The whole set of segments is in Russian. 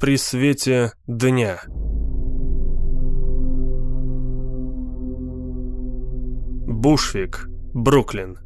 при свете дня. Бушвик, Бруклин.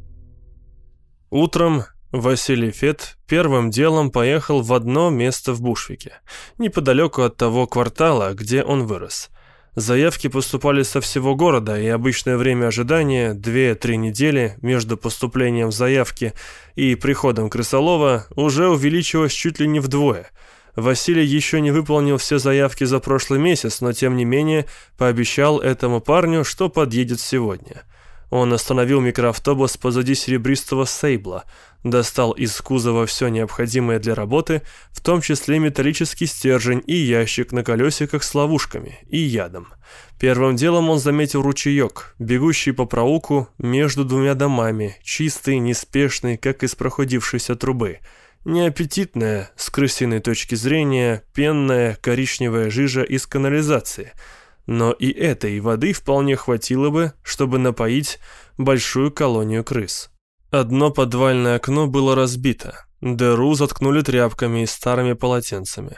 Утром Василий Фет первым делом поехал в одно место в Бушвике, неподалеку от того квартала, где он вырос. Заявки поступали со всего города, и обычное время ожидания, 2-3 недели между поступлением заявки и приходом крысолова, уже увеличилось чуть ли не вдвое. Василий еще не выполнил все заявки за прошлый месяц, но тем не менее пообещал этому парню, что подъедет сегодня. Он остановил микроавтобус позади серебристого Сейбла, достал из кузова все необходимое для работы, в том числе металлический стержень и ящик на колесиках с ловушками и ядом. Первым делом он заметил ручеек, бегущий по проулку между двумя домами, чистый, неспешный, как из проходившейся трубы. Неаппетитная, с крысиной точки зрения, пенная коричневая жижа из канализации – но и этой воды вполне хватило бы, чтобы напоить большую колонию крыс. Одно подвальное окно было разбито. Дыру заткнули тряпками и старыми полотенцами.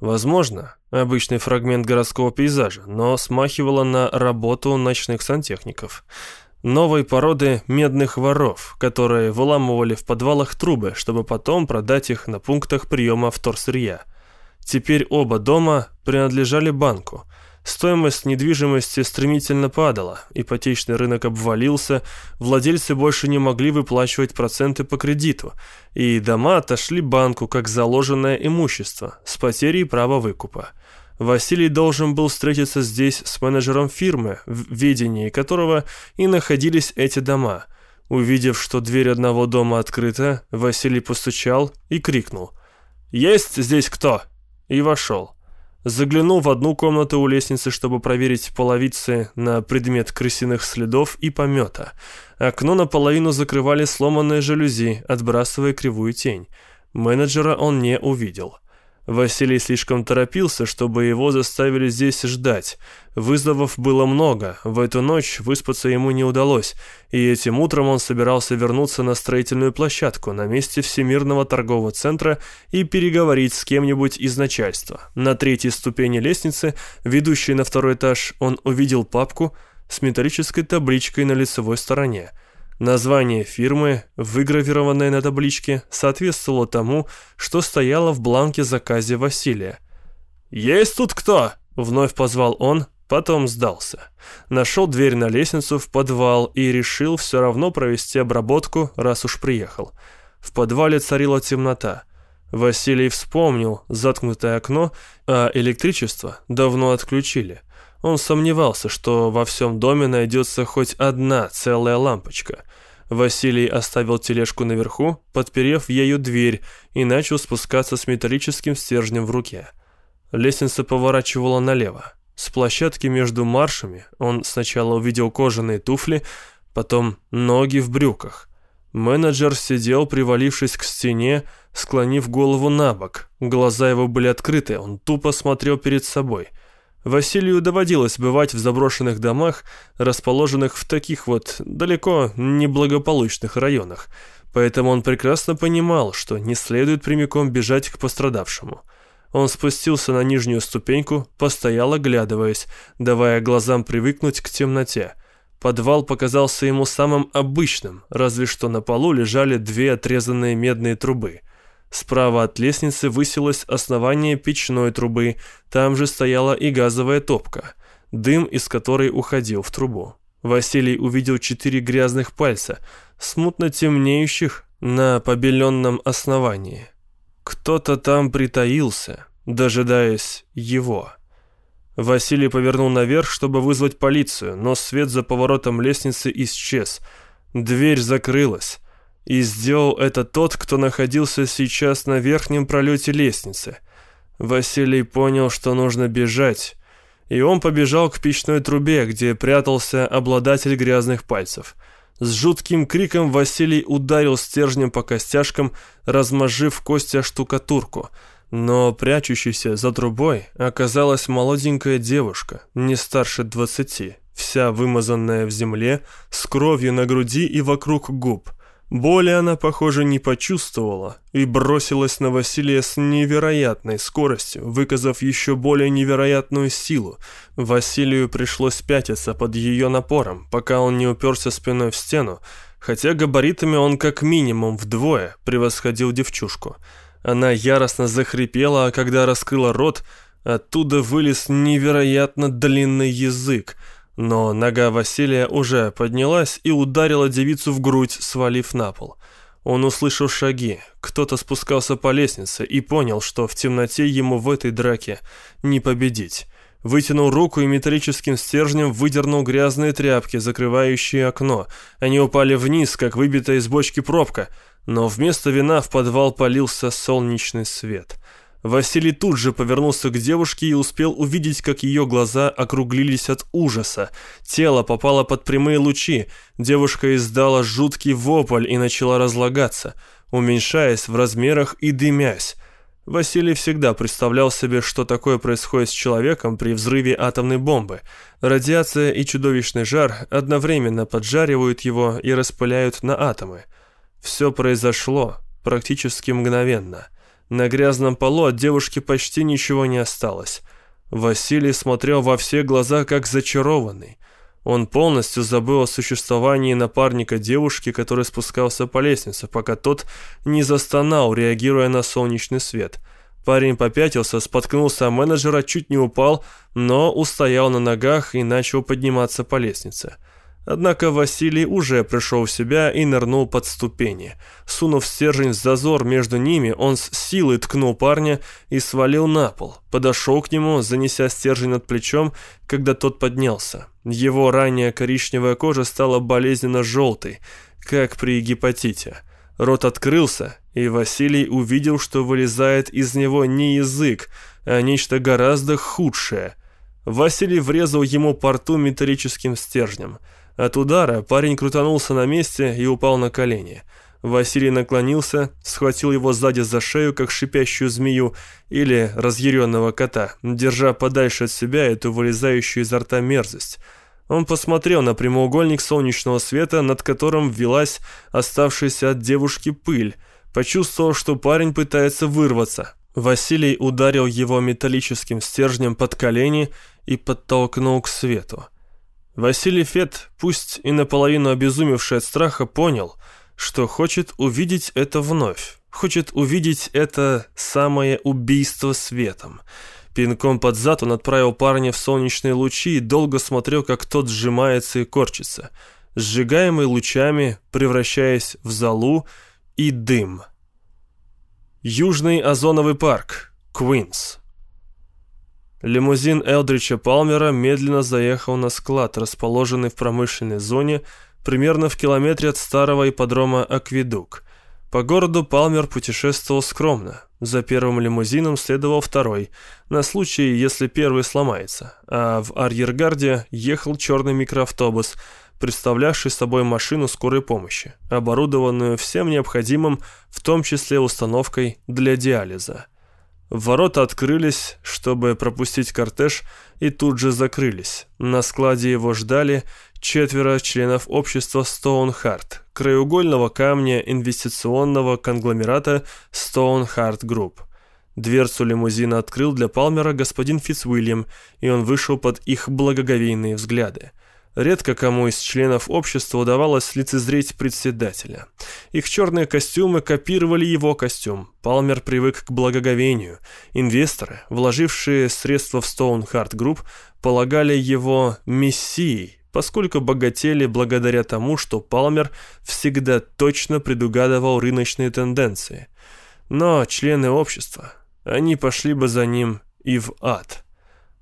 Возможно, обычный фрагмент городского пейзажа, но смахивало на работу ночных сантехников. Новой породы медных воров, которые выламывали в подвалах трубы, чтобы потом продать их на пунктах приема вторсырья. Теперь оба дома принадлежали банку – Стоимость недвижимости стремительно падала, ипотечный рынок обвалился, владельцы больше не могли выплачивать проценты по кредиту, и дома отошли банку как заложенное имущество с потерей права выкупа. Василий должен был встретиться здесь с менеджером фирмы, в ведении которого и находились эти дома. Увидев, что дверь одного дома открыта, Василий постучал и крикнул «Есть здесь кто?» и вошел. Заглянул в одну комнату у лестницы, чтобы проверить половицы на предмет крысиных следов и помета. Окно наполовину закрывали сломанные жалюзи, отбрасывая кривую тень. Менеджера он не увидел. Василий слишком торопился, чтобы его заставили здесь ждать. Вызовов было много, в эту ночь выспаться ему не удалось, и этим утром он собирался вернуться на строительную площадку на месте Всемирного торгового центра и переговорить с кем-нибудь из начальства. На третьей ступени лестницы, ведущей на второй этаж, он увидел папку с металлической табличкой на лицевой стороне – Название фирмы, выгравированное на табличке, соответствовало тому, что стояло в бланке заказе Василия. «Есть тут кто?» — вновь позвал он, потом сдался. Нашел дверь на лестницу в подвал и решил все равно провести обработку, раз уж приехал. В подвале царила темнота. Василий вспомнил заткнутое окно, а электричество давно отключили. Он сомневался, что во всем доме найдется хоть одна целая лампочка. Василий оставил тележку наверху, подперев ею дверь, и начал спускаться с металлическим стержнем в руке. Лестница поворачивала налево. С площадки между маршами он сначала увидел кожаные туфли, потом ноги в брюках. Менеджер сидел, привалившись к стене, склонив голову на бок. Глаза его были открыты, он тупо смотрел перед собой – Василию доводилось бывать в заброшенных домах, расположенных в таких вот далеко неблагополучных районах, поэтому он прекрасно понимал, что не следует прямиком бежать к пострадавшему. Он спустился на нижнюю ступеньку, постоял оглядываясь, давая глазам привыкнуть к темноте. Подвал показался ему самым обычным, разве что на полу лежали две отрезанные медные трубы – Справа от лестницы высилось основание печной трубы, там же стояла и газовая топка, дым из которой уходил в трубу. Василий увидел четыре грязных пальца, смутно темнеющих на побеленном основании. Кто-то там притаился, дожидаясь его. Василий повернул наверх, чтобы вызвать полицию, но свет за поворотом лестницы исчез. Дверь закрылась. И сделал это тот, кто находился сейчас на верхнем пролете лестницы. Василий понял, что нужно бежать, и он побежал к печной трубе, где прятался обладатель грязных пальцев. С жутким криком Василий ударил стержнем по костяшкам, размозжив кости о штукатурку. Но прячущейся за трубой оказалась молоденькая девушка, не старше двадцати, вся вымазанная в земле, с кровью на груди и вокруг губ – Боли она, похоже, не почувствовала и бросилась на Василия с невероятной скоростью, выказав еще более невероятную силу. Василию пришлось пятиться под ее напором, пока он не уперся спиной в стену, хотя габаритами он как минимум вдвое превосходил девчушку. Она яростно захрипела, а когда раскрыла рот, оттуда вылез невероятно длинный язык, но нога Василия уже поднялась и ударила девицу в грудь, свалив на пол. Он услышал шаги, кто-то спускался по лестнице и понял, что в темноте ему в этой драке не победить. Вытянул руку и металлическим стержнем выдернул грязные тряпки, закрывающие окно. Они упали вниз, как выбитая из бочки пробка, но вместо вина в подвал полился солнечный свет. Василий тут же повернулся к девушке и успел увидеть, как ее глаза округлились от ужаса. Тело попало под прямые лучи. Девушка издала жуткий вопль и начала разлагаться, уменьшаясь в размерах и дымясь. Василий всегда представлял себе, что такое происходит с человеком при взрыве атомной бомбы. Радиация и чудовищный жар одновременно поджаривают его и распыляют на атомы. Все произошло практически мгновенно – на грязном полу от девушки почти ничего не осталось. Василий смотрел во все глаза, как зачарованный. Он полностью забыл о существовании напарника девушки, который спускался по лестнице, пока тот не застонал, реагируя на солнечный свет. Парень попятился, споткнулся о менеджера, чуть не упал, но устоял на ногах и начал подниматься по лестнице. Однако Василий уже пришел в себя и нырнул под ступени. Сунув стержень в зазор между ними, он с силой ткнул парня и свалил на пол. Подошел к нему, занеся стержень над плечом, когда тот поднялся. Его ранняя коричневая кожа стала болезненно желтой, как при гепатите. Рот открылся, и Василий увидел, что вылезает из него не язык, а нечто гораздо худшее. Василий врезал ему по рту металлическим стержнем – от удара парень крутанулся на месте и упал на колени. Василий наклонился, схватил его сзади за шею, как шипящую змею или разъяренного кота, держа подальше от себя эту вылезающую изо рта мерзость. Он посмотрел на прямоугольник солнечного света, над которым велась оставшаяся от девушки пыль, почувствовал, что парень пытается вырваться. Василий ударил его металлическим стержнем под колени и подтолкнул к свету. Василий Фет, пусть и наполовину обезумевший от страха, понял, что хочет увидеть это вновь, хочет увидеть это самое убийство светом. Пинком под зад он отправил парня в солнечные лучи и долго смотрел, как тот сжимается и корчится, сжигаемый лучами, превращаясь в золу и дым. Южный озоновый парк, Квинс. Лимузин Элдрича Палмера медленно заехал на склад, расположенный в промышленной зоне, примерно в километре от старого ипподрома Акведук. По городу Палмер путешествовал скромно. За первым лимузином следовал второй, на случай, если первый сломается, а в арьергарде ехал черный микроавтобус, представлявший собой машину скорой помощи, оборудованную всем необходимым, в том числе установкой для диализа. Ворота открылись, чтобы пропустить кортеж, и тут же закрылись. На складе его ждали четверо членов общества Stoneheart, краеугольного камня инвестиционного конгломерата Stoneheart Group. Дверцу лимузина открыл для Палмера господин Фицуильям, и он вышел под их благоговейные взгляды. Редко кому из членов общества удавалось лицезреть председателя. Их черные костюмы копировали его костюм. Палмер привык к благоговению. Инвесторы, вложившие средства в Stoneheart Group, полагали его мессией, поскольку богатели благодаря тому, что Палмер всегда точно предугадывал рыночные тенденции. Но члены общества, они пошли бы за ним и в ад.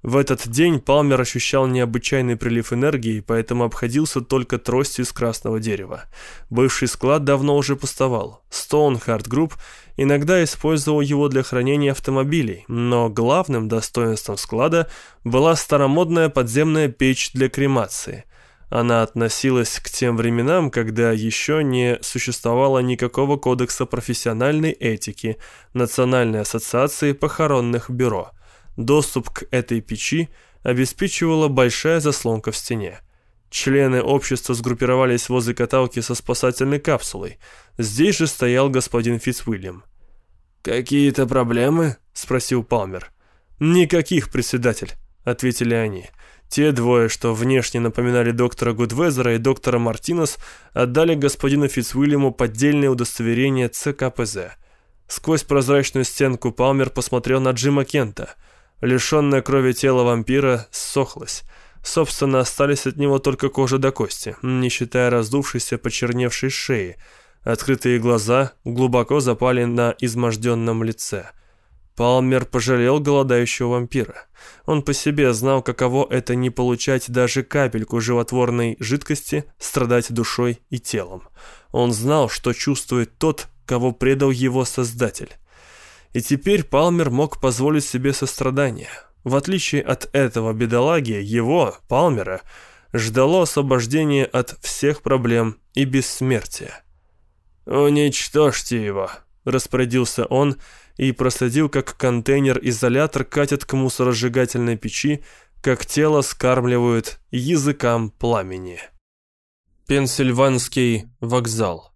В этот день Палмер ощущал необычайный прилив энергии, поэтому обходился только тростью из красного дерева. Бывший склад давно уже пустовал. Stoneheart Group иногда использовал его для хранения автомобилей, но главным достоинством склада была старомодная подземная печь для кремации. Она относилась к тем временам, когда еще не существовало никакого кодекса профессиональной этики Национальной ассоциации похоронных бюро – Доступ к этой печи обеспечивала большая заслонка в стене. Члены общества сгруппировались возле каталки со спасательной капсулой. Здесь же стоял господин Фитцвильям. «Какие-то проблемы?» — спросил Палмер. «Никаких, председатель», — ответили они. Те двое, что внешне напоминали доктора Гудвезера и доктора Мартинес, отдали господину Фицуильяму поддельное удостоверение ЦКПЗ. Сквозь прозрачную стенку Палмер посмотрел на Джима Кента. Лишенное крови тело вампира ссохлось. Собственно, остались от него только кожа до кости, не считая раздувшейся почерневшей шеи. Открытые глаза глубоко запали на изможденном лице. Палмер пожалел голодающего вампира. Он по себе знал, каково это не получать даже капельку животворной жидкости, страдать душой и телом. Он знал, что чувствует тот, кого предал его Создатель. И теперь Палмер мог позволить себе сострадание. В отличие от этого бедолаги, его, Палмера, ждало освобождение от всех проблем и бессмертия. «Уничтожьте его», — распорядился он, — и проследил, как контейнер-изолятор катит к мусоросжигательной печи, как тело скармливают языкам пламени. Пенсильванский вокзал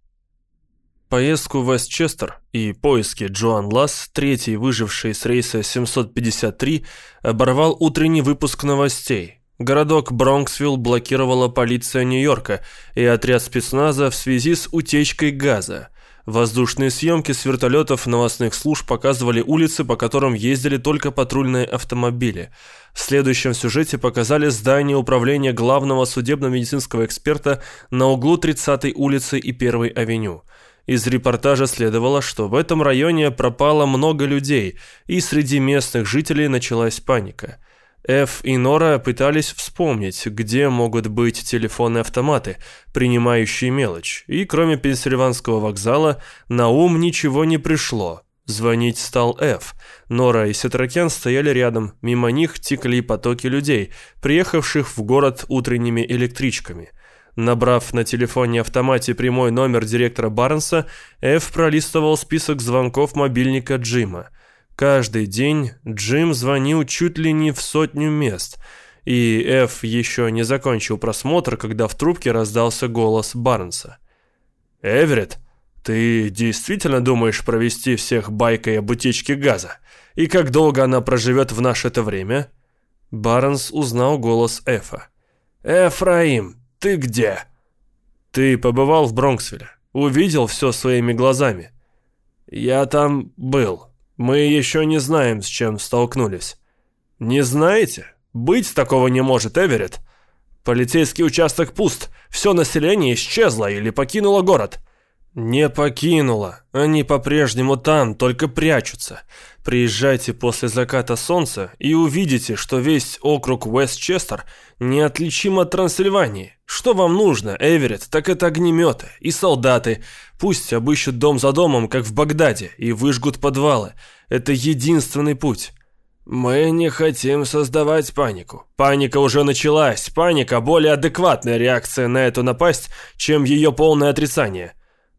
Поездку в Вестчестер и поиски Джоан Ласс, третий выживший с рейса 753, оборвал утренний выпуск новостей. Городок Бронксвилл блокировала полиция Нью-Йорка и отряд спецназа в связи с утечкой газа. Воздушные съемки с вертолетов новостных служб показывали улицы, по которым ездили только патрульные автомобили. В следующем сюжете показали здание управления главного судебно-медицинского эксперта на углу 30-й улицы и 1-й авеню. Из репортажа следовало, что в этом районе пропало много людей, и среди местных жителей началась паника – Эф и Нора пытались вспомнить, где могут быть телефоны-автоматы, принимающие мелочь, и кроме Пенсильванского вокзала на ум ничего не пришло. Звонить стал Эф. Нора и Сетракян стояли рядом, мимо них текли потоки людей, приехавших в город утренними электричками. Набрав на телефоне-автомате прямой номер директора Барнса, Эф пролистывал список звонков мобильника Джима – Каждый день Джим звонил чуть ли не в сотню мест, и Эф еще не закончил просмотр, когда в трубке раздался голос Барнса. «Эверетт, ты действительно думаешь провести всех байкой об утечке газа? И как долго она проживет в наше-то время?» Барнс узнал голос Эфа. «Эфраим, ты где?» «Ты побывал в Бронксвилле? Увидел все своими глазами?» «Я там был», мы еще не знаем, с чем столкнулись. Не знаете? Быть такого не может, Эверетт. Полицейский участок пуст, все население исчезло или покинуло город. Не покинуло, они по-прежнему там, только прячутся. Приезжайте после заката солнца и увидите, что весь округ Уэстчестер неотличим от Трансильвании. Что вам нужно, Эверетт, так это огнеметы и солдаты. Пусть обыщут дом за домом, как в Багдаде, и выжгут подвалы. Это единственный путь. Мы не хотим создавать панику. Паника уже началась. Паника – более адекватная реакция на эту напасть, чем ее полное отрицание.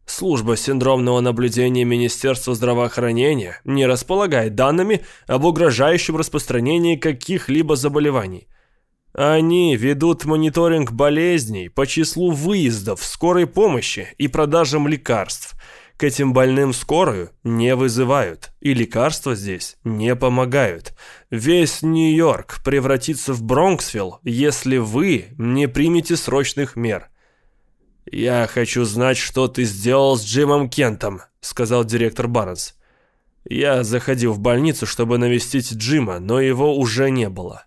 Служба синдромного наблюдения Министерства здравоохранения не располагает данными об угрожающем распространении каких-либо заболеваний. Они ведут мониторинг болезней по числу выездов скорой помощи и продажам лекарств. К этим больным скорую не вызывают, и лекарства здесь не помогают. Весь Нью-Йорк превратится в Бронксвилл, если вы не примете срочных мер. «Я хочу знать, что ты сделал с Джимом Кентом», — сказал директор Барнс. «Я заходил в больницу, чтобы навестить Джима, но его уже не было».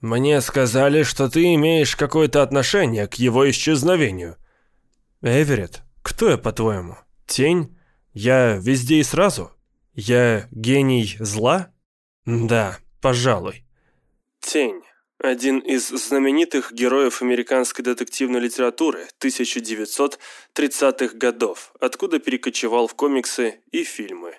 «Мне сказали, что ты имеешь какое-то отношение к его исчезновению». «Эверетт, кто я, по-твоему? Тень? Я везде и сразу? Я гений зла?» «Да, пожалуй». Тень. Один из знаменитых героев американской детективной литературы 1930-х годов, откуда перекочевал в комиксы и фильмы.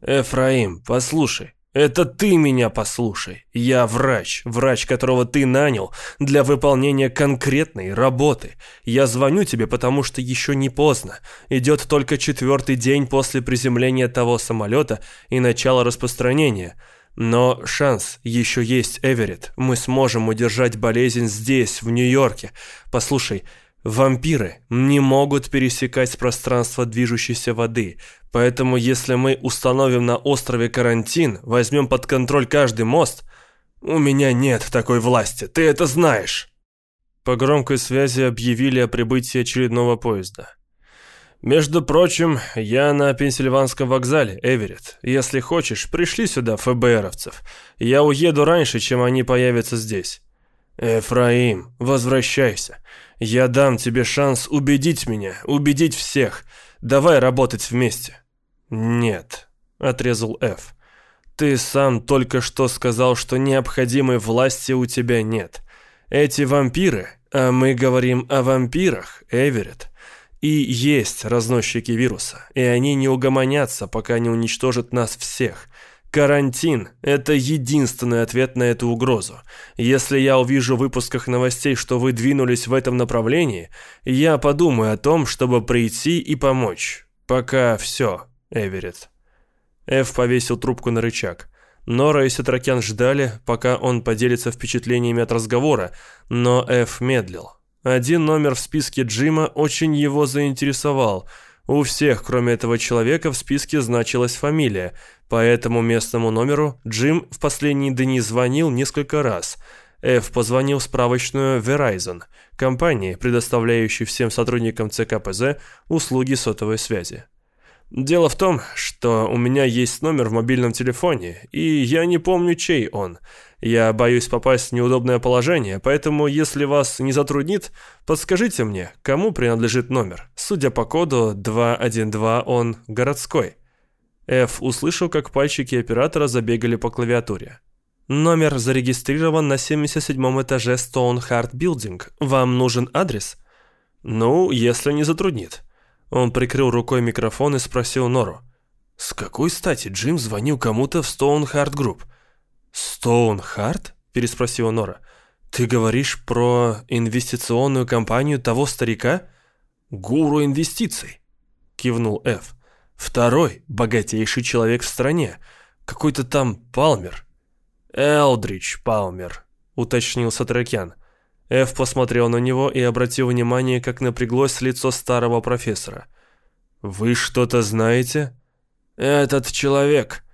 «Эфраим, послушай, это ты меня послушай. Я врач, врач, которого ты нанял для выполнения конкретной работы. Я звоню тебе, потому что еще не поздно. Идет только четвертый день после приземления того самолета и начала распространения. Но шанс еще есть, Эверетт. Мы сможем удержать болезнь здесь, в Нью-Йорке. Послушай, вампиры не могут пересекать пространство движущейся воды, поэтому если мы установим на острове карантин, возьмем под контроль каждый мост... У меня нет такой власти, ты это знаешь. По громкой связи объявили о прибытии очередного поезда. «Между прочим, я на Пенсильванском вокзале, Эверетт. Если хочешь, пришли сюда ФБРовцев. Я уеду раньше, чем они появятся здесь». «Эфраим, возвращайся. Я дам тебе шанс убедить меня, убедить всех. Давай работать вместе». «Нет», — отрезал Эф. «Ты сам только что сказал, что необходимой власти у тебя нет. Эти вампиры, а мы говорим о вампирах, Эверетт, и есть разносчики вируса, и они не угомонятся, пока не уничтожат нас всех. Карантин – это единственный ответ на эту угрозу. Если я увижу в выпусках новостей, что вы двинулись в этом направлении, я подумаю о том, чтобы прийти и помочь. Пока все, Эверетт. Эв повесил трубку на рычаг. Нора и Сетракян ждали, пока он поделится впечатлениями от разговора, но Эв медлил. Один номер в списке Джима очень его заинтересовал. У всех, кроме этого человека, в списке значилась фамилия. По этому местному номеру Джим в последние дни звонил несколько раз. Эф позвонил в справочную Verizon, компании, предоставляющей всем сотрудникам ЦКПЗ услуги сотовой связи. Дело в том, что у меня есть номер в мобильном телефоне, и я не помню, чей он. Я боюсь попасть в неудобное положение, поэтому, если вас не затруднит, подскажите мне, кому принадлежит номер. Судя по коду 212, он городской. Ф услышал, как пальчики оператора забегали по клавиатуре. Номер зарегистрирован на 77 этаже Stoneheart Building. Вам нужен адрес? Ну, если не затруднит. Он прикрыл рукой микрофон и спросил Нору. «С какой стати Джим звонил кому-то в Стоунхарт Групп?» «Стоунхарт?» – переспросила Нора. «Ты говоришь про инвестиционную компанию того старика?» «Гуру инвестиций», – кивнул Эф. «Второй – богатейший человек в стране. Какой-то там Палмер». «Элдрич Палмер», – уточнил Сатракян. Эф посмотрел на него и обратил внимание, как напряглось лицо старого профессора. «Вы что-то знаете?» «Этот человек,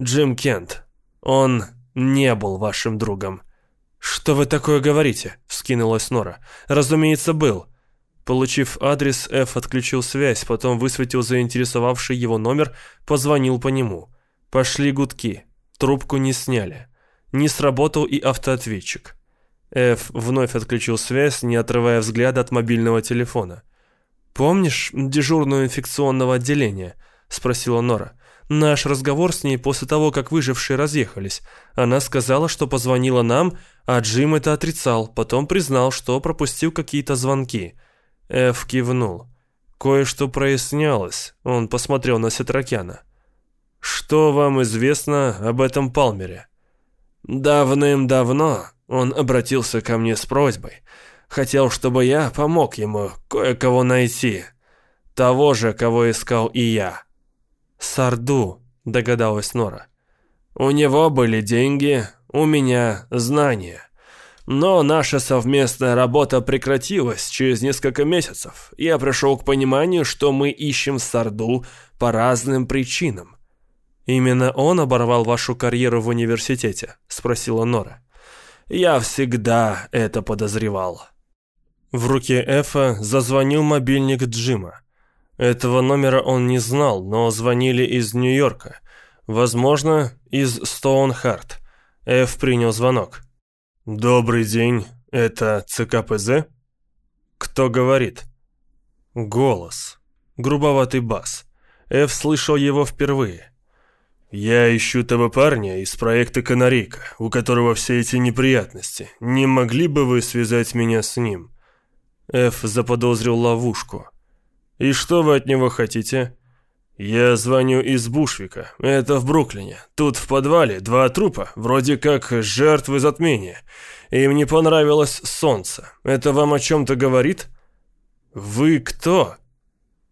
Джим Кент, он не был вашим другом». «Что вы такое говорите?» – вскинулась Нора. «Разумеется, был». Получив адрес, Эф отключил связь, потом высветил заинтересовавший его номер, позвонил по нему. Пошли гудки. Трубку не сняли. Не сработал и автоответчик. Эф вновь отключил связь, не отрывая взгляда от мобильного телефона. «Помнишь дежурную инфекционного отделения?» – спросила Нора. «Наш разговор с ней после того, как выжившие разъехались. Она сказала, что позвонила нам, а Джим это отрицал, потом признал, что пропустил какие-то звонки». Эф кивнул. Кое-что прояснялось. Он посмотрел на Сетракяна. «Что вам известно об этом Палмере?» «Давным-давно он обратился ко мне с просьбой. Хотел, чтобы я помог ему кое-кого найти. Того же, кого искал и я. «Сарду», — догадалась Нора. «У него были деньги, у меня знания. Но наша совместная работа прекратилась через несколько месяцев. Я пришел к пониманию, что мы ищем Сарду по разным причинам». «Именно он оборвал вашу карьеру в университете?» — спросила Нора. Я всегда это подозревал. В руке Эфа зазвонил мобильник Джима. Этого номера он не знал, но звонили из Нью-Йорка. Возможно, из Стоунхарт. Эф принял звонок. «Добрый день, это ЦКПЗ?» «Кто говорит?» Голос. Грубоватый бас. Эф слышал его впервые. «Я ищу того парня из проекта «Канарейка», у которого все эти неприятности. Не могли бы вы связать меня с ним?» Эф заподозрил ловушку. «И что вы от него хотите?» «Я звоню из Бушвика. Это в Бруклине. Тут в подвале два трупа, вроде как жертвы затмения. Им не понравилось солнце. Это вам о чем-то говорит?» «Вы кто?»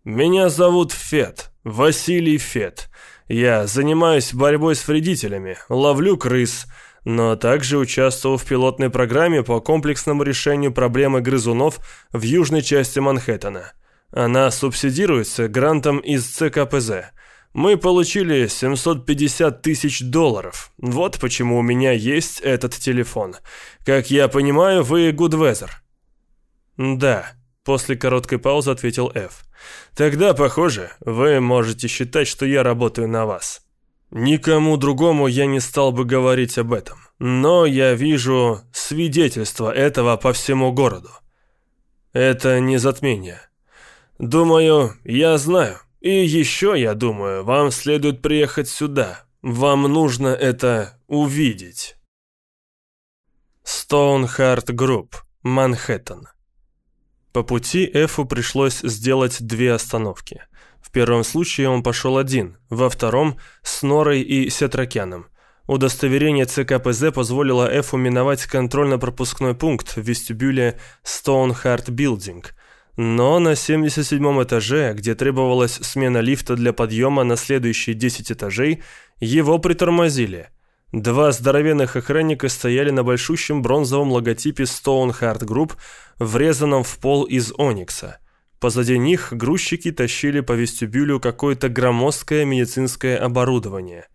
«Меня зовут Фет. Василий Фет. Я занимаюсь борьбой с вредителями, ловлю крыс, но также участвовал в пилотной программе по комплексному решению проблемы грызунов в южной части Манхэттена. Она субсидируется грантом из ЦКПЗ. Мы получили 750 тысяч долларов. Вот почему у меня есть этот телефон. Как я понимаю, вы Гудвезер. Да, после короткой паузы ответил Ф. Тогда, похоже, вы можете считать, что я работаю на вас. Никому другому я не стал бы говорить об этом, но я вижу свидетельство этого по всему городу. Это не затмение. Думаю, я знаю. И еще я думаю, вам следует приехать сюда. Вам нужно это увидеть. Стоунхарт Групп, Манхэттен. По пути Эфу пришлось сделать две остановки. В первом случае он пошел один, во втором – с Норой и Сетракяном. Удостоверение ЦКПЗ позволило Эфу миновать контрольно-пропускной пункт в вестибюле Stoneheart Building. Но на 77 этаже, где требовалась смена лифта для подъема на следующие 10 этажей, его притормозили. Два здоровенных охранника стояли на большущем бронзовом логотипе Stoneheart Group, врезанном в пол из оникса – Позади них грузчики тащили по вестибюлю какое-то громоздкое медицинское оборудование.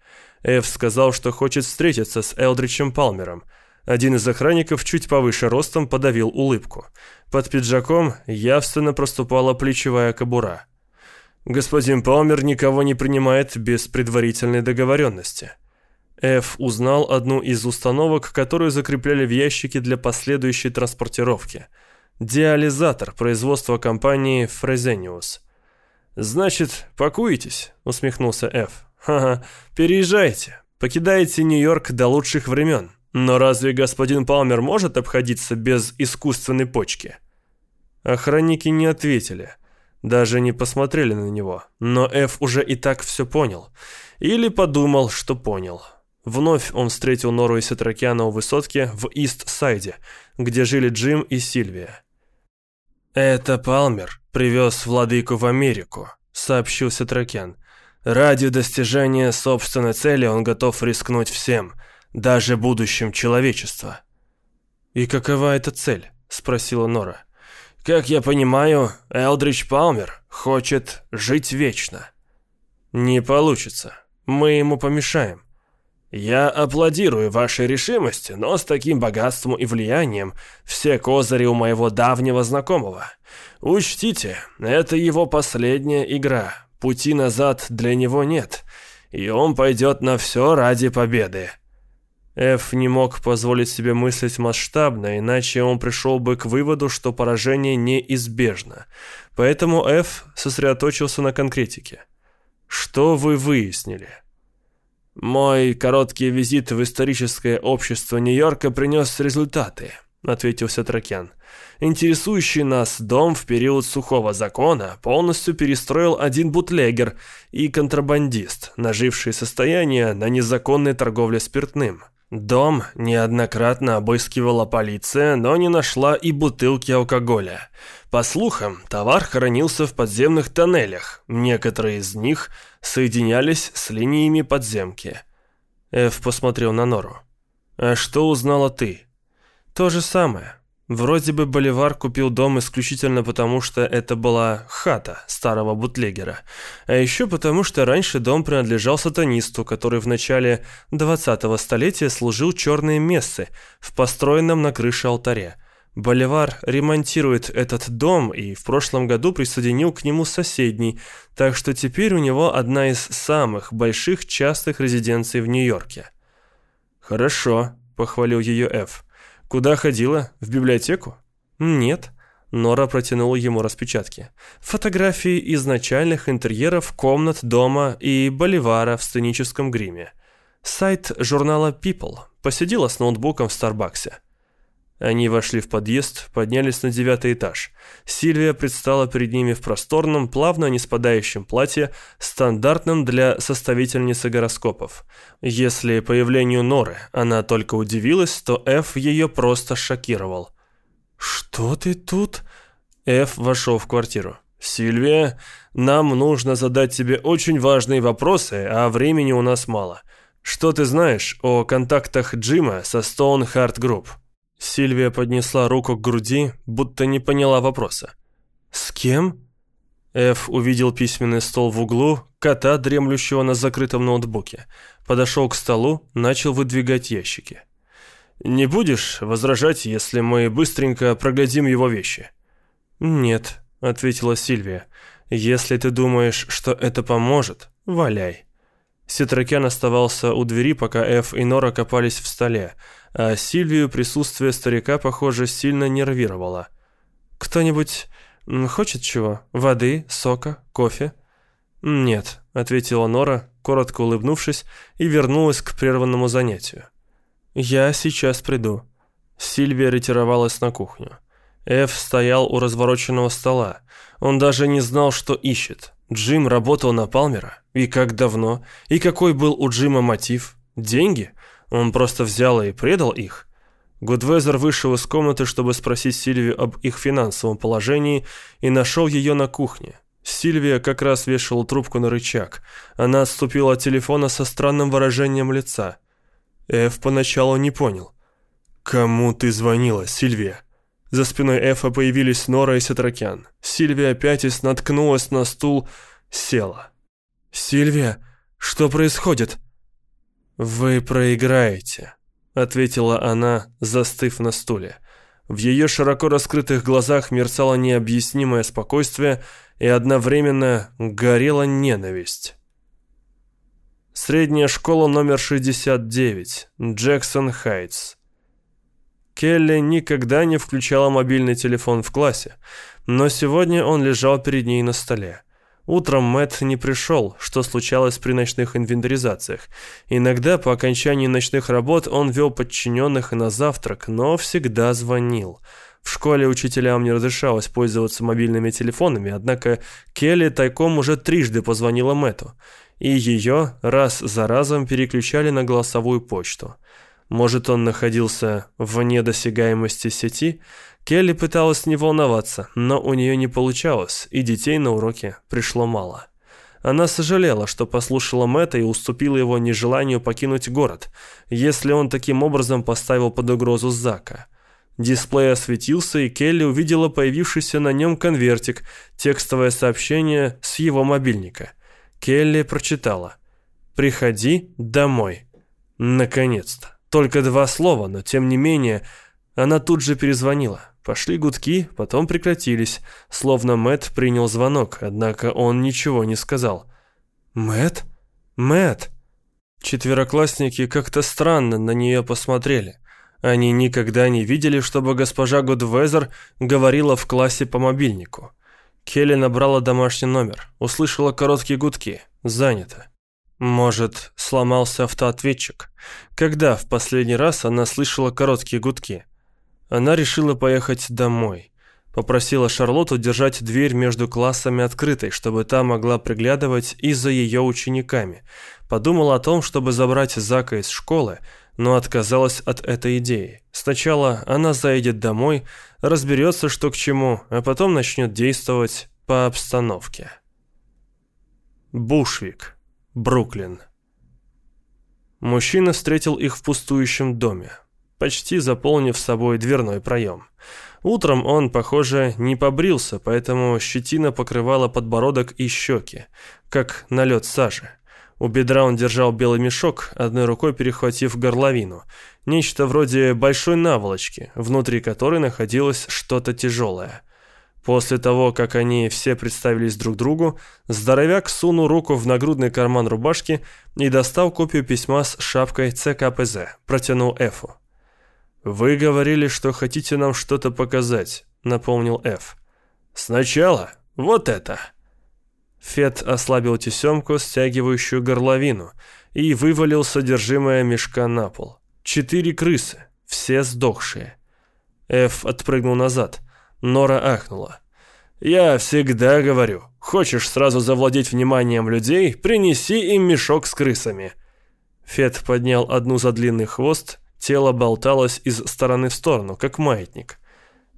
Эв сказал, что хочет встретиться с Элдричем Палмером. Один из охранников чуть повыше ростом подавил улыбку. Под пиджаком явственно проступала плечевая кобура. «Господин Палмер никого не принимает без предварительной договоренности». Эф узнал одну из установок, которую закрепляли в ящике для последующей транспортировки – диализатор производства компании Фрезениус. «Значит, пакуетесь?» – усмехнулся Ф. «Ха-ха, переезжайте, покидаете Нью-Йорк до лучших времен. Но разве господин Палмер может обходиться без искусственной почки?» Охранники не ответили, даже не посмотрели на него, но Ф уже и так все понял. Или подумал, что понял. Вновь он встретил Нору и Сетракяна у высотки в Ист-Сайде, где жили Джим и Сильвия. «Это Палмер привез владыку в Америку», — сообщил Сетракен. «Ради достижения собственной цели он готов рискнуть всем, даже будущим человечества». «И какова эта цель?» — спросила Нора. «Как я понимаю, Элдрич Палмер хочет жить вечно». «Не получится. Мы ему помешаем. «Я аплодирую вашей решимости, но с таким богатством и влиянием все козыри у моего давнего знакомого. Учтите, это его последняя игра, пути назад для него нет, и он пойдет на все ради победы». Эф не мог позволить себе мыслить масштабно, иначе он пришел бы к выводу, что поражение неизбежно. Поэтому Эф сосредоточился на конкретике. «Что вы выяснили?» «Мой короткий визит в историческое общество Нью-Йорка принес результаты», — ответил Сетракян. «Интересующий нас дом в период сухого закона полностью перестроил один бутлегер и контрабандист, наживший состояние на незаконной торговле спиртным. Дом неоднократно обыскивала полиция, но не нашла и бутылки алкоголя. По слухам, товар хранился в подземных тоннелях, некоторые из них соединялись с линиями подземки. Эф посмотрел на Нору. «А что узнала ты?» «То же самое. Вроде бы Боливар купил дом исключительно потому, что это была хата старого бутлегера. А еще потому, что раньше дом принадлежал сатанисту, который в начале 20-го столетия служил черные мессы в построенном на крыше алтаре. Боливар ремонтирует этот дом и в прошлом году присоединил к нему соседний, так что теперь у него одна из самых больших частных резиденций в Нью-Йорке. «Хорошо», — похвалил ее Эф. «Куда ходила? В библиотеку?» «Нет». Нора протянула ему распечатки. Фотографии изначальных интерьеров комнат дома и Боливара в сценическом гриме. Сайт журнала People. Посидела с ноутбуком в Старбаксе. Они вошли в подъезд, поднялись на девятый этаж. Сильвия предстала перед ними в просторном, плавно не спадающем платье, стандартном для составительницы гороскопов. Если появлению Норы она только удивилась, то Эф ее просто шокировал. «Что ты тут?» Эф вошел в квартиру. «Сильвия, нам нужно задать тебе очень важные вопросы, а времени у нас мало. Что ты знаешь о контактах Джима со Stone Heart Group?» Сильвия поднесла руку к груди, будто не поняла вопроса. «С кем?» Эф увидел письменный стол в углу, кота, дремлющего на закрытом ноутбуке. Подошел к столу, начал выдвигать ящики. «Не будешь возражать, если мы быстренько проглядим его вещи?» «Нет», — ответила Сильвия. «Если ты думаешь, что это поможет, валяй». Ситракян оставался у двери, пока Эф и Нора копались в столе, а Сильвию присутствие старика, похоже, сильно нервировало. «Кто-нибудь хочет чего? Воды, сока, кофе?» «Нет», — ответила Нора, коротко улыбнувшись, и вернулась к прерванному занятию. «Я сейчас приду». Сильвия ретировалась на кухню. Эф стоял у развороченного стола. Он даже не знал, что ищет. Джим работал на Палмера. И как давно? И какой был у Джима мотив? Деньги? Он просто взял и предал их? Гудвезер вышел из комнаты, чтобы спросить Сильвию об их финансовом положении, и нашел ее на кухне. Сильвия как раз вешала трубку на рычаг. Она отступила от телефона со странным выражением лица. Эф поначалу не понял. «Кому ты звонила, Сильвия?» За спиной Эфа появились Нора и Сетракян. Сильвия пятясь наткнулась на стул, села. «Сильвия, что происходит?» «Вы проиграете», — ответила она, застыв на стуле. В ее широко раскрытых глазах мерцало необъяснимое спокойствие и одновременно горела ненависть. Средняя школа номер 69, Джексон Хайтс. Келли никогда не включала мобильный телефон в классе, но сегодня он лежал перед ней на столе. Утром Мэтт не пришел, что случалось при ночных инвентаризациях. Иногда по окончании ночных работ он вел подчиненных на завтрак, но всегда звонил. В школе учителям не разрешалось пользоваться мобильными телефонами, однако Келли тайком уже трижды позвонила Мэтту, и ее раз за разом переключали на голосовую почту. Может, он находился вне досягаемости сети? Келли пыталась не волноваться, но у нее не получалось, и детей на уроке пришло мало. Она сожалела, что послушала Мэтта и уступила его нежеланию покинуть город, если он таким образом поставил под угрозу Зака. Дисплей осветился, и Келли увидела появившийся на нем конвертик, текстовое сообщение с его мобильника. Келли прочитала «Приходи домой». Наконец-то. Только два слова, но тем не менее, она тут же перезвонила. Пошли гудки, потом прекратились, словно Мэт принял звонок, однако он ничего не сказал. Мэт? Мэт? Четвероклассники как-то странно на нее посмотрели. Они никогда не видели, чтобы госпожа Гудвезер говорила в классе по мобильнику. Келли набрала домашний номер, услышала короткие гудки. Занято. Может, сломался автоответчик? Когда в последний раз она слышала короткие гудки? Она решила поехать домой. Попросила Шарлотту держать дверь между классами открытой, чтобы та могла приглядывать и за ее учениками. Подумала о том, чтобы забрать Зака из школы, но отказалась от этой идеи. Сначала она заедет домой, разберется, что к чему, а потом начнет действовать по обстановке. Бушвик Бруклин. Мужчина встретил их в пустующем доме, почти заполнив собой дверной проем. Утром он, похоже, не побрился, поэтому щетина покрывала подбородок и щеки, как налет сажи. У бедра он держал белый мешок, одной рукой перехватив горловину. Нечто вроде большой наволочки, внутри которой находилось что-то тяжелое. После того, как они все представились друг другу, здоровяк сунул руку в нагрудный карман рубашки и достал копию письма с шапкой ЦКПЗ, протянул Эфу. «Вы говорили, что хотите нам что-то показать», — напомнил Эф. «Сначала вот это». Фет ослабил тесемку, стягивающую горловину, и вывалил содержимое мешка на пол. Четыре крысы, все сдохшие. Эф отпрыгнул назад — Нора ахнула. «Я всегда говорю, хочешь сразу завладеть вниманием людей, принеси им мешок с крысами». Фет поднял одну за длинный хвост, тело болталось из стороны в сторону, как маятник.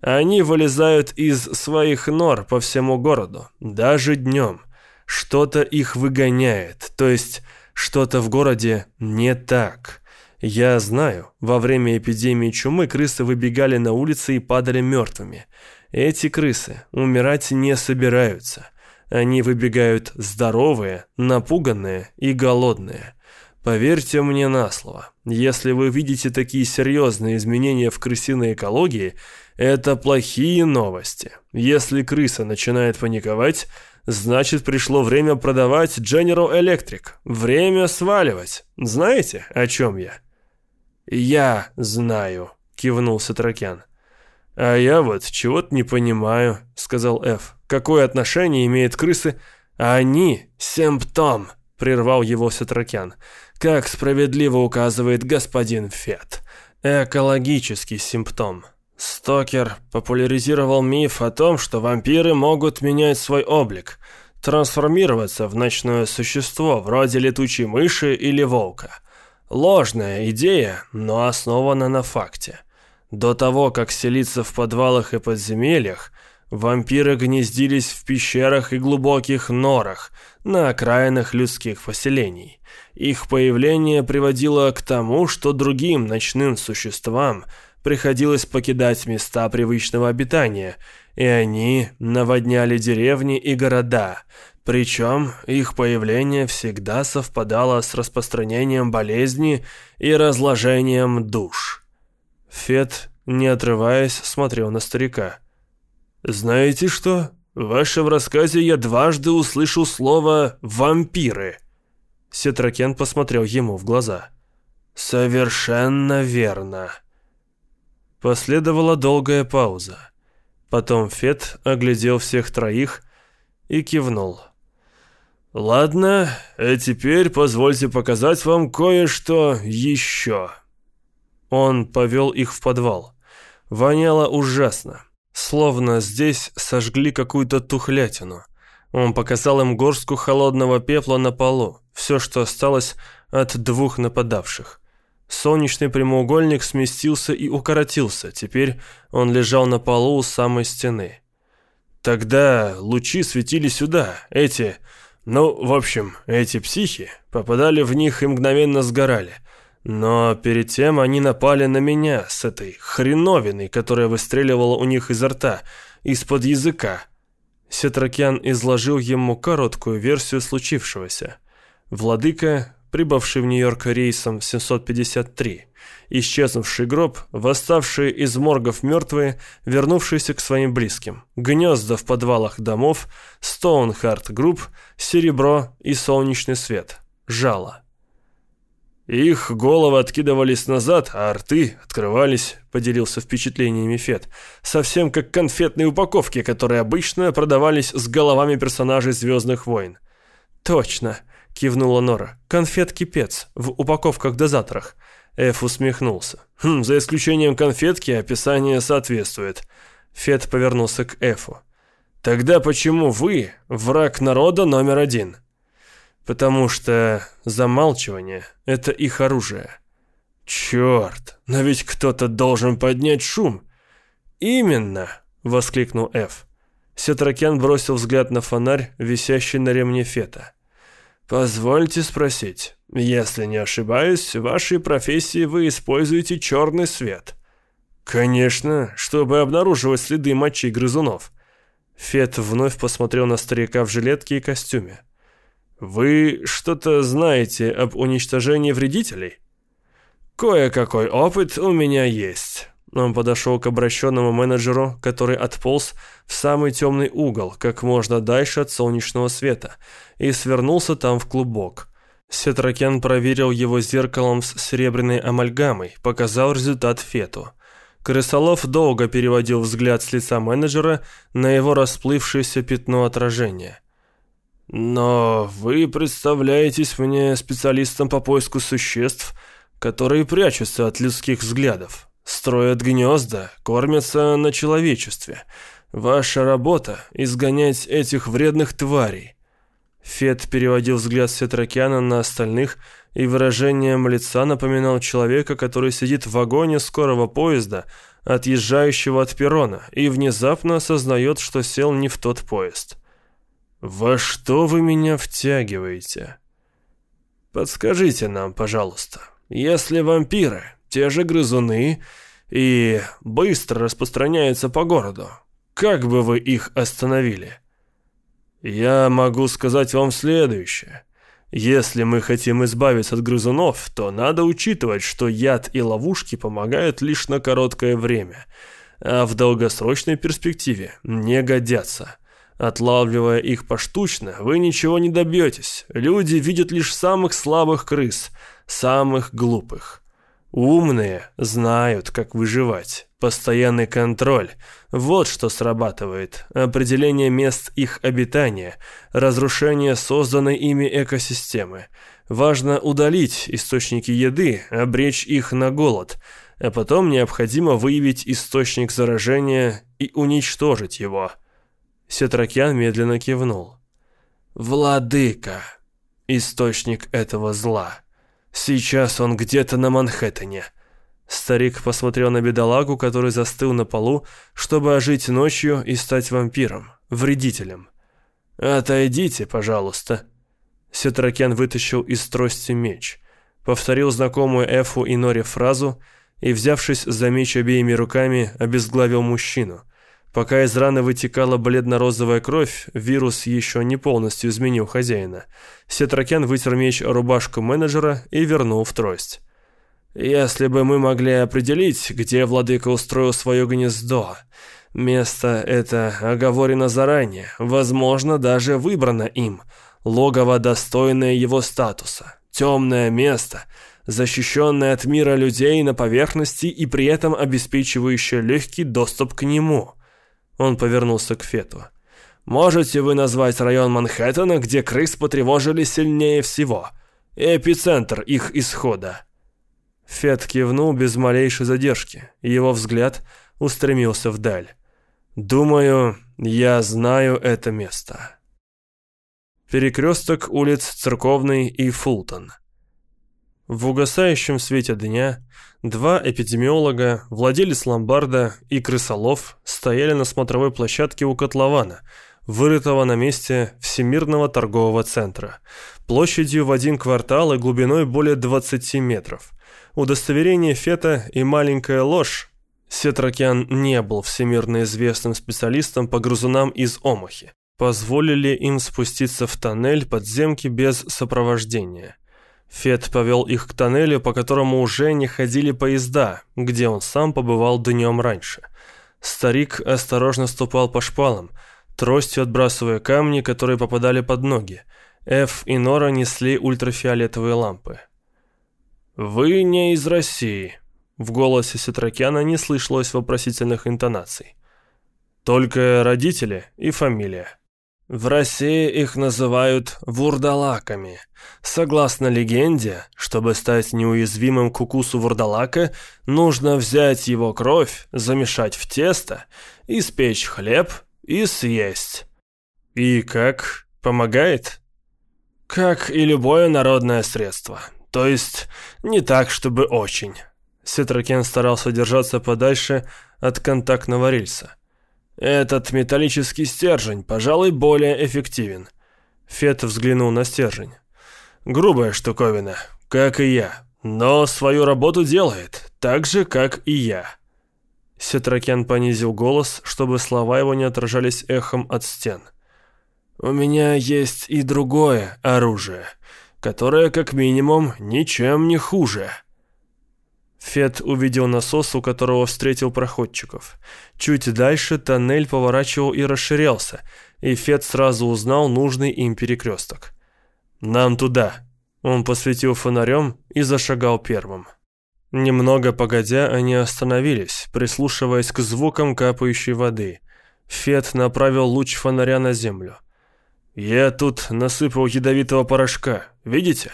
Они вылезают из своих нор по всему городу, даже днем. Что-то их выгоняет, то есть что-то в городе не так. Я знаю, во время эпидемии чумы крысы выбегали на улицы и падали мертвыми. Эти крысы умирать не собираются. Они выбегают здоровые, напуганные и голодные. Поверьте мне на слово, если вы видите такие серьезные изменения в крысиной экологии, это плохие новости. Если крыса начинает паниковать, значит пришло время продавать General Electric. Время сваливать. Знаете, о чем я? «Я знаю», — кивнул Сатракян. «А я вот чего-то не понимаю», — сказал Эф. «Какое отношение имеют крысы?» «Они — симптом», — прервал его Сатракян. «Как справедливо указывает господин Фет. Экологический симптом». Стокер популяризировал миф о том, что вампиры могут менять свой облик, трансформироваться в ночное существо, вроде летучей мыши или волка. Ложная идея, но основана на факте. До того, как селиться в подвалах и подземельях, вампиры гнездились в пещерах и глубоких норах на окраинах людских поселений. Их появление приводило к тому, что другим ночным существам приходилось покидать места привычного обитания, и они наводняли деревни и города, причем их появление всегда совпадало с распространением болезни и разложением душ. Фет, не отрываясь, смотрел на старика. «Знаете что? В вашем рассказе я дважды услышал слово «вампиры». Сетракен посмотрел ему в глаза. «Совершенно верно». Последовала долгая пауза. Потом Фет оглядел всех троих и кивнул. «Ладно, а теперь позвольте показать вам кое-что еще». Он повел их в подвал. Воняло ужасно, словно здесь сожгли какую-то тухлятину. Он показал им горстку холодного пепла на полу, все, что осталось от двух нападавших. Солнечный прямоугольник сместился и укоротился, теперь он лежал на полу у самой стены. Тогда лучи светили сюда, эти... Ну, в общем, эти психи попадали в них и мгновенно сгорали – но перед тем они напали на меня с этой хреновиной, которая выстреливала у них изо рта, из-под языка. Сетракян изложил ему короткую версию случившегося. Владыка, прибывший в Нью-Йорк рейсом 753, исчезнувший гроб, восставшие из моргов мертвые, вернувшиеся к своим близким, гнезда в подвалах домов, Стоунхарт Групп, серебро и солнечный свет, жало. Их головы откидывались назад, а рты открывались, поделился впечатлениями Фет. Совсем как конфетные упаковки, которые обычно продавались с головами персонажей «Звездных войн». «Точно», — кивнула Нора. «Конфетки-пец в упаковках-дозаторах». Эф усмехнулся. «Хм, за исключением конфетки описание соответствует». Фет повернулся к Эфу. «Тогда почему вы враг народа номер один?» Потому что замалчивание — это их оружие. Черт, но ведь кто-то должен поднять шум. Именно, воскликнул Эф. Сетракян бросил взгляд на фонарь, висящий на ремне Фета. «Позвольте спросить, если не ошибаюсь, в вашей профессии вы используете черный свет?» «Конечно, чтобы обнаруживать следы мочи грызунов». Фет вновь посмотрел на старика в жилетке и костюме. «Вы что-то знаете об уничтожении вредителей?» «Кое-какой опыт у меня есть». Он подошел к обращенному менеджеру, который отполз в самый темный угол, как можно дальше от солнечного света, и свернулся там в клубок. Сетракен проверил его зеркалом с серебряной амальгамой, показал результат Фету. Крысолов долго переводил взгляд с лица менеджера на его расплывшееся пятно отражения – но вы представляетесь мне специалистом по поиску существ, которые прячутся от людских взглядов, строят гнезда, кормятся на человечестве. Ваша работа — изгонять этих вредных тварей. Фет переводил взгляд Сетракяна на остальных, и выражением лица напоминал человека, который сидит в вагоне скорого поезда, отъезжающего от перрона, и внезапно осознает, что сел не в тот поезд. «Во что вы меня втягиваете?» «Подскажите нам, пожалуйста, если вампиры, те же грызуны, и быстро распространяются по городу, как бы вы их остановили?» «Я могу сказать вам следующее. Если мы хотим избавиться от грызунов, то надо учитывать, что яд и ловушки помогают лишь на короткое время, а в долгосрочной перспективе не годятся». Отлавливая их поштучно, вы ничего не добьетесь. Люди видят лишь самых слабых крыс, самых глупых. Умные знают, как выживать. Постоянный контроль. Вот что срабатывает. Определение мест их обитания. Разрушение созданной ими экосистемы. Важно удалить источники еды, обречь их на голод. А потом необходимо выявить источник заражения и уничтожить его. Сетракян медленно кивнул. «Владыка, источник этого зла. Сейчас он где-то на Манхэттене». Старик посмотрел на бедолагу, который застыл на полу, чтобы ожить ночью и стать вампиром, вредителем. «Отойдите, пожалуйста». Сетракян вытащил из трости меч, повторил знакомую Эфу и Норе фразу и, взявшись за меч обеими руками, обезглавил мужчину – Пока из раны вытекала бледно-розовая кровь, вирус еще не полностью изменил хозяина. Сетракен вытер меч рубашку менеджера и вернул в трость. «Если бы мы могли определить, где владыка устроил свое гнездо, место это оговорено заранее, возможно, даже выбрано им, логово, достойное его статуса, темное место, защищенное от мира людей на поверхности и при этом обеспечивающее легкий доступ к нему». Он повернулся к Фету. «Можете вы назвать район Манхэттена, где крыс потревожили сильнее всего? Эпицентр их исхода?» Фет кивнул без малейшей задержки. Его взгляд устремился вдаль. «Думаю, я знаю это место». Перекресток улиц Церковный и Фултон. В угасающем свете дня два эпидемиолога, владелец ломбарда и крысолов стояли на смотровой площадке у котлована, вырытого на месте Всемирного торгового центра, площадью в один квартал и глубиной более 20 метров. Удостоверение Фета и маленькая ложь Сетракян не был всемирно известным специалистом по грузунам из Омахи. Позволили им спуститься в тоннель подземки без сопровождения – Фет повел их к тоннелю, по которому уже не ходили поезда, где он сам побывал днем раньше. Старик осторожно ступал по шпалам, тростью отбрасывая камни, которые попадали под ноги. Эф и Нора несли ультрафиолетовые лампы. «Вы не из России», — в голосе Сетракяна не слышалось вопросительных интонаций. «Только родители и фамилия». В России их называют вурдалаками. Согласно легенде, чтобы стать неуязвимым к укусу вурдалака, нужно взять его кровь, замешать в тесто, испечь хлеб и съесть. И как? Помогает? Как и любое народное средство. То есть, не так, чтобы очень. Сетракен старался держаться подальше от контактного рельса. Этот металлический стержень, пожалуй, более эффективен. Фет взглянул на стержень. Грубая штуковина, как и я, но свою работу делает, так же, как и я. Сетракен понизил голос, чтобы слова его не отражались эхом от стен. «У меня есть и другое оружие, которое, как минимум, ничем не хуже». Фет увидел насос, у которого встретил проходчиков. Чуть дальше тоннель поворачивал и расширялся, и Фет сразу узнал нужный им перекресток. «Нам туда!» Он посветил фонарем и зашагал первым. Немного погодя, они остановились, прислушиваясь к звукам капающей воды. Фет направил луч фонаря на землю. «Я тут насыпал ядовитого порошка, видите?»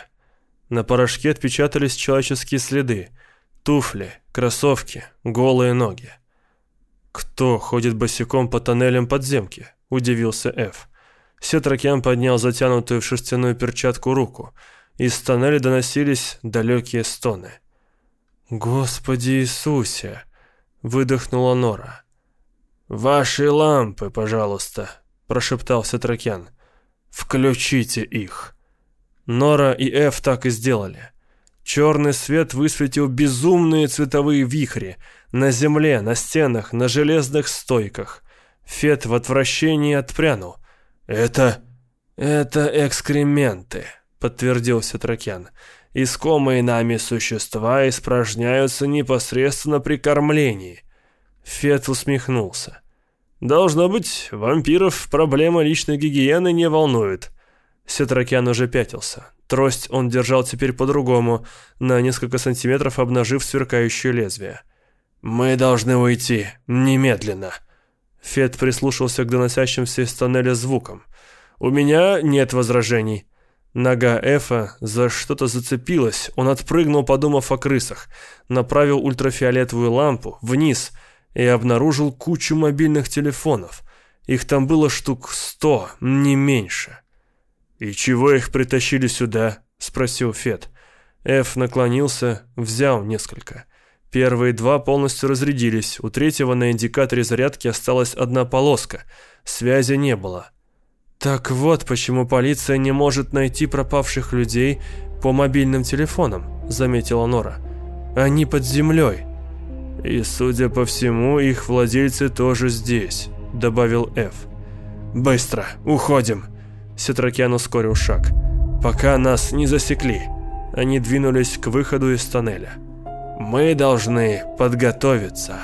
На порошке отпечатались человеческие следы – Туфли, кроссовки, голые ноги. «Кто ходит босиком по тоннелям подземки?» – удивился Эф. Сетракян поднял затянутую в шерстяную перчатку руку. Из тоннеля доносились далекие стоны. «Господи Иисусе!» выдохнула Нора. «Ваши лампы, пожалуйста», — прошептал Сатракян. «Включите их». Нора и Эф так и сделали. Черный свет высветил безумные цветовые вихри на земле, на стенах, на железных стойках. Фет в отвращении отпрянул. «Это... это экскременты», — подтвердил Сетракян. «Искомые нами существа испражняются непосредственно при кормлении». Фет усмехнулся. «Должно быть, вампиров проблема личной гигиены не волнует». Сетракян уже пятился. Трость он держал теперь по-другому, на несколько сантиметров обнажив сверкающее лезвие. «Мы должны уйти. Немедленно». Фет прислушался к доносящимся из тоннеля звукам. «У меня нет возражений». Нога Эфа за что-то зацепилась. Он отпрыгнул, подумав о крысах. Направил ультрафиолетовую лампу вниз и обнаружил кучу мобильных телефонов. Их там было штук сто, не меньше. «И чего их притащили сюда?» — спросил Фет. Эф наклонился, взял несколько. Первые два полностью разрядились, у третьего на индикаторе зарядки осталась одна полоска. Связи не было. «Так вот, почему полиция не может найти пропавших людей по мобильным телефонам», — заметила Нора. «Они под землей». «И, судя по всему, их владельцы тоже здесь», — добавил Эф. «Быстро, уходим», Сетракян ускорил шаг. «Пока нас не засекли». Они двинулись к выходу из тоннеля. «Мы должны подготовиться».